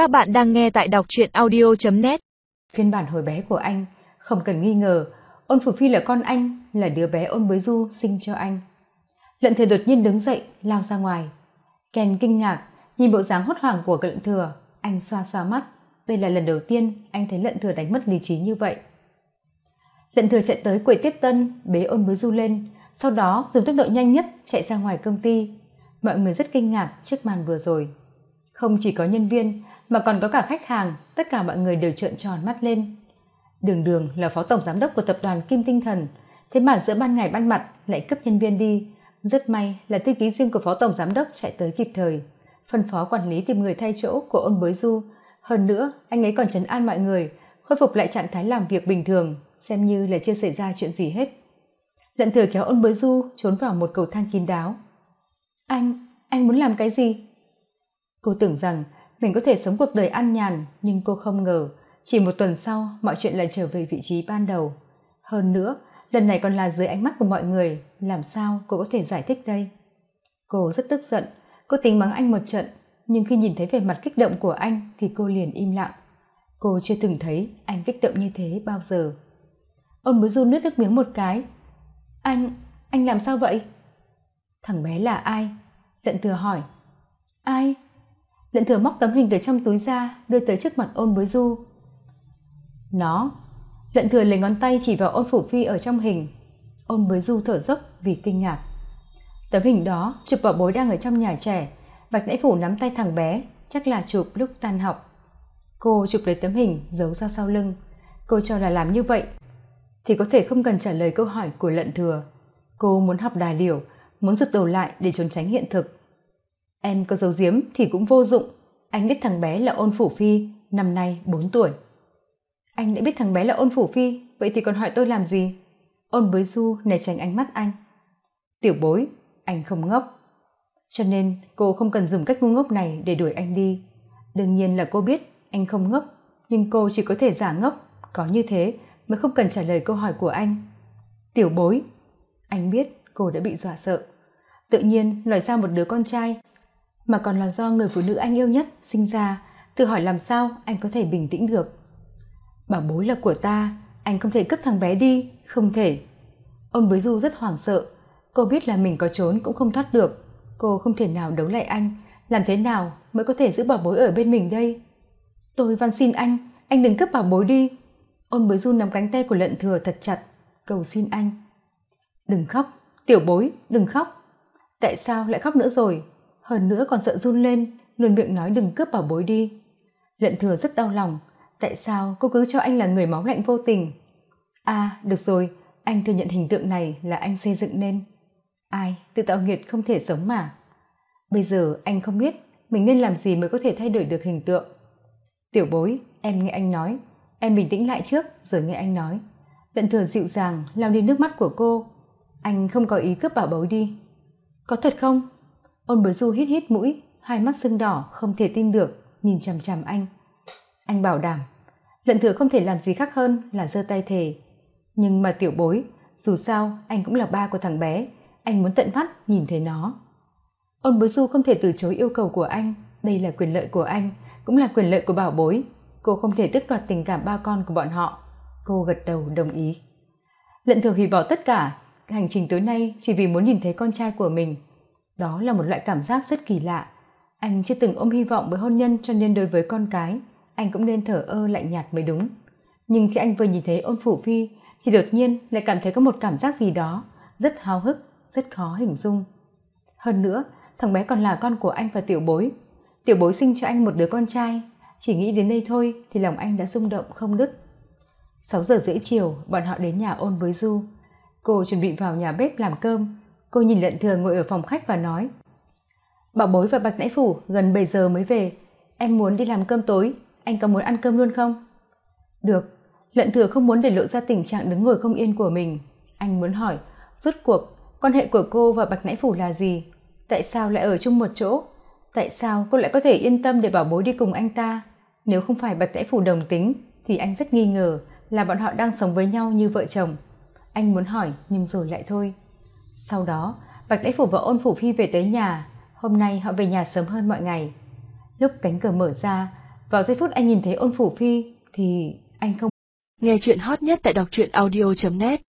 Các bạn đang nghe tại đọc truyện audio.net Phiên bản hồi bé của anh, không cần nghi ngờ, ôn phủ phi là con anh, là đứa bé ôn bới du sinh cho anh. Lận thừa đột nhiên đứng dậy, lao ra ngoài. Ken kinh ngạc, nhìn bộ dáng hốt hoảng của lận thừa, anh xoa xoa mắt. Đây là lần đầu tiên anh thấy lận thừa đánh mất lý trí như vậy. Lận thừa chạy tới quầy tiếp tân, bế ôn bới du lên, sau đó dùng tốc độ nhanh nhất chạy ra ngoài công ty. Mọi người rất kinh ngạc trước màn vừa rồi. Không chỉ có nhân viên mà còn có cả khách hàng, tất cả mọi người đều trợn tròn mắt lên. Đường đường là phó tổng giám đốc của tập đoàn Kim Tinh Thần, thế mà giữa ban ngày ban mặt lại cấp nhân viên đi. Rất may là thư ký riêng của phó tổng giám đốc chạy tới kịp thời, phân phó quản lý tìm người thay chỗ của ôn bới du. Hơn nữa, anh ấy còn trấn an mọi người, khôi phục lại trạng thái làm việc bình thường, xem như là chưa xảy ra chuyện gì hết. Lận thừa kéo ôn bới du trốn vào một cầu thang kín đáo. Anh, anh muốn làm cái gì? Cô tưởng rằng mình có thể sống cuộc đời an nhàn, nhưng cô không ngờ, chỉ một tuần sau, mọi chuyện lại trở về vị trí ban đầu. Hơn nữa, lần này còn là dưới ánh mắt của mọi người, làm sao cô có thể giải thích đây? Cô rất tức giận, cô tính mắng anh một trận, nhưng khi nhìn thấy vẻ mặt kích động của anh thì cô liền im lặng. Cô chưa từng thấy anh kích động như thế bao giờ. Ông mới run nước nước miếng một cái. Anh anh làm sao vậy? Thằng bé là ai? Lận thừa hỏi. Ai? Lận thừa móc tấm hình từ trong túi ra, đưa tới trước mặt ôn bối du. Nó lận thừa lấy ngón tay chỉ vào ôn phủ phi ở trong hình. Ôn bối du thở dốc vì kinh ngạc. Tấm hình đó chụp vào bối đang ở trong nhà trẻ. Bạch nãy phủ nắm tay thằng bé, chắc là chụp lúc tan học. Cô chụp lấy tấm hình, giấu ra sau lưng. Cô cho là làm như vậy thì có thể không cần trả lời câu hỏi của lận thừa. Cô muốn học đà điểu muốn rụt đầu lại để trốn tránh hiện thực em có dấu diếm thì cũng vô dụng. Anh biết thằng bé là ôn phủ phi, năm nay bốn tuổi. Anh đã biết thằng bé là ôn phủ phi, vậy thì còn hỏi tôi làm gì? Ôn bới du né tránh ánh mắt anh. Tiểu bối, anh không ngốc. Cho nên cô không cần dùng cách ngu ngốc này để đuổi anh đi. Đương nhiên là cô biết anh không ngốc, nhưng cô chỉ có thể giả ngốc, có như thế mới không cần trả lời câu hỏi của anh. Tiểu bối, anh biết cô đã bị dọa sợ. Tự nhiên lời ra một đứa con trai mà còn là do người phụ nữ anh yêu nhất sinh ra. Tự hỏi làm sao anh có thể bình tĩnh được? Bảo bối là của ta, anh không thể cướp thằng bé đi, không thể. Ông bới du rất hoảng sợ. Cô biết là mình có trốn cũng không thoát được. Cô không thể nào đấu lại anh. Làm thế nào mới có thể giữ bảo bối ở bên mình đây? Tôi van xin anh anh đừng cướp bảo bối đi. Ôn bới du nắm cánh tay của lận thừa thật chặt, cầu xin anh. Đừng khóc, tiểu bối, đừng khóc. Tại sao lại khóc nữa rồi? Hơn nữa còn sợ run lên, luôn miệng nói đừng cướp bảo bối đi. Lận thừa rất đau lòng, tại sao cô cứ cho anh là người máu lạnh vô tình? À được rồi, anh thừa nhận hình tượng này là anh xây dựng nên. Ai, tự tạo nghiệt không thể sống mà. Bây giờ anh không biết mình nên làm gì mới có thể thay đổi được hình tượng. Tiểu bối, em nghe anh nói. Em bình tĩnh lại trước, rồi nghe anh nói. Lận thừa dịu dàng lao đi nước mắt của cô. Anh không có ý cướp bảo bối đi. Có thật không? Ôn bờ du hít hít mũi, hai mắt sưng đỏ, không thể tin được, nhìn chằm chằm anh. Anh bảo đảm lận thừa không thể làm gì khác hơn là giơ tay thề. Nhưng mà tiểu bối, dù sao anh cũng là ba của thằng bé, anh muốn tận mắt nhìn thấy nó. Ôn bối du không thể từ chối yêu cầu của anh, đây là quyền lợi của anh, cũng là quyền lợi của bảo bối. Cô không thể tước đoạt tình cảm ba con của bọn họ. Cô gật đầu đồng ý. Lận thừa hủy bỏ tất cả, hành trình tối nay chỉ vì muốn nhìn thấy con trai của mình đó là một loại cảm giác rất kỳ lạ. Anh chưa từng ôm hy vọng với hôn nhân cho nên đối với con cái, anh cũng nên thở ơ lạnh nhạt mới đúng. Nhưng khi anh vừa nhìn thấy ôn phủ phi, thì đột nhiên lại cảm thấy có một cảm giác gì đó rất háo hức, rất khó hình dung. Hơn nữa, thằng bé còn là con của anh và tiểu bối. Tiểu bối sinh cho anh một đứa con trai, chỉ nghĩ đến đây thôi thì lòng anh đã rung động không đứt. Sáu giờ rưỡi chiều, bọn họ đến nhà ôn với du. Cô chuẩn bị vào nhà bếp làm cơm cô nhìn lận thừa ngồi ở phòng khách và nói, bảo bối và bạch nãy phủ, gần bảy giờ mới về. Em muốn đi làm cơm tối. Anh có muốn ăn cơm luôn không? Được. Lận thừa không muốn để lộ ra tình trạng đứng ngồi không yên của mình. Anh muốn hỏi, rốt cuộc, quan hệ của cô và bạch nãy phủ là gì? Tại sao lại ở chung một chỗ? Tại sao cô lại có thể yên tâm để bảo bối đi cùng anh ta? Nếu không phải bạch nãy phủ đồng tính, thì anh rất nghi ngờ là bọn họ đang sống với nhau như vợ chồng. Anh muốn hỏi, nhưng rồi lại thôi sau đó, bạch đãi phủ và ôn phủ phi về tới nhà. Hôm nay họ về nhà sớm hơn mọi ngày. Lúc cánh cửa mở ra, vào giây phút anh nhìn thấy ôn phủ phi thì anh không nghe chuyện hot nhất tại đọc truyện audio net.